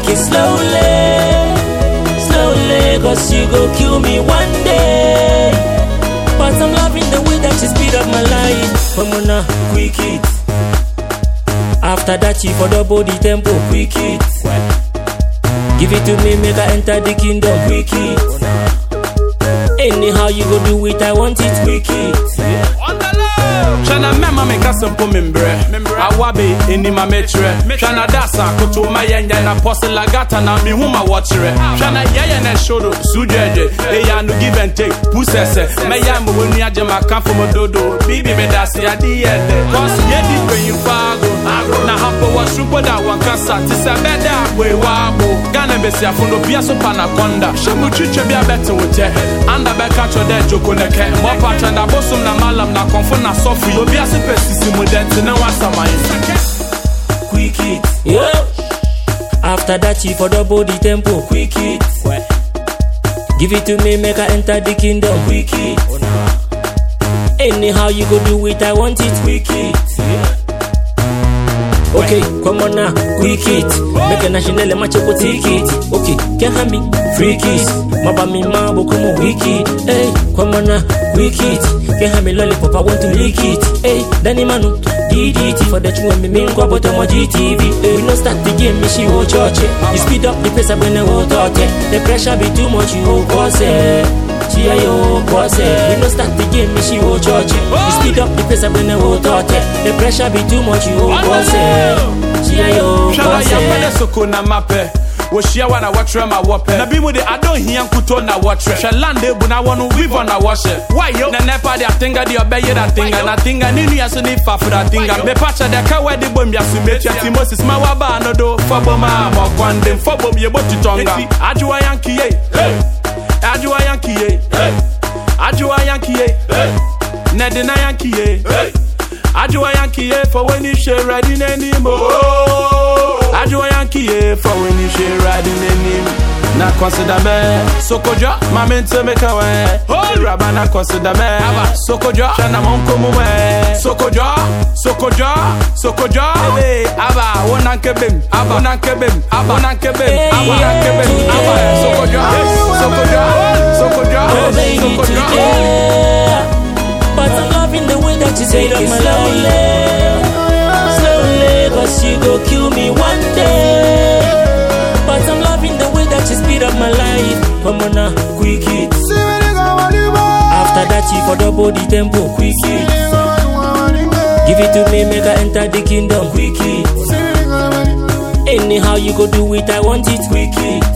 Take it slowly. Slowly Cause you go kill me one day. But I'm loving the way that you speed up my life Come on now, quick it. After that you for double the tempo Quick it. Give it to me, make I enter the kingdom Quick it. Anyhow you go do it, I want it Quick it Shana mema me kasa mpo membrɛ awabe enima mɛkyerɛ hwana dasa koto ma yɛnyɛ na pɔse lagata na mehu ma wɔkyerɛ hwana yɛyɛ ne hyoro sudwɛdwe ɛyɛ no give and take pusɛsɛ mɛyɛ ma wɔni agye ma kamfo mo dodo. Bibi medase ade yɛ dɛ cause yɛdi mpanyimfo ago na hampo wɔ sumpo da wɔnkasa te sɛ bɛda akoewaabo ghana besiafo no bia so panaconda hyɛ mu twitwa bi abɛte wo kyɛ anda bɛka kyerɛ dɛ joko ne kɛ mɔpatwɛ na bosom na malam na kɔmfo na sɔfo yi obi ase pɛ sisi mu dɛ nte ne wasaman quick it. Yeah. After that, you for double the tempo. Quick it. Give it to me, make I enter the kingdom. Quick it. Anyhow you go do it, I want it. Quick it. Okay, come on now, quick it. Make a national match up take it. Okay, can have me free kiss. Maba mi mambo como wiki. Hey, come on now, quick it. Can have me lollipop, I want to lick it. Hey, Danny Manu, DDT for the chewing me mingo but I'm GTV. Hey, we no start the game, me she will church it. You speed up the pace I will talk it. The pressure be too much, you will cause it. She a yo cause it. We no start the game, me she will church it. You speed up the pace when I will talk it. The pressure be too much, you will cause it. She a yo hwɛ cause it. soko na mapɛ wɔhyia wa na wɔkyerɛ ma wɔpɛ na bi mu de adɔhia nkuto na wɔkyerɛ hwɛ land ebu na wɔno wivɔ na wɔhyɛ wayɛ na nɛpa de atenga de ɔbɛyɛ da tenga na tenga ne nua so ne fafra tenga mepa kyɛ dɛ ka wɛde bɔ mbiaso metua ti moses ma waba no do. Fɔbɔ ma mɔkwande fɔbɔ m yɛbɔ tutɔnga adwowa yankiye adwowa yankiye adwowa yankiye for when you share ready n'anim o adwowa yankiye for when you share ready n'anim na consider me. Sokojo mame ntse me ka we raba na consider me. Sokojo hwɛ na mo nkomo me sokojo sokojo sokojo ebe aba wo na nkebem aba wo na nkebem aba wo na nkebem aba wo na nkebem aba sokojo sokojo sokojo Oh baby, sokojo today. But I'm loving the way that you say up my slowly, slowly, life. Come on now, quick it. After that, you for double the tempo, quick it. Give it to me, make I enter the kingdom, quick it. Anyhow you go do it, I want it, quick it.